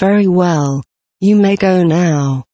Very well. You may go now.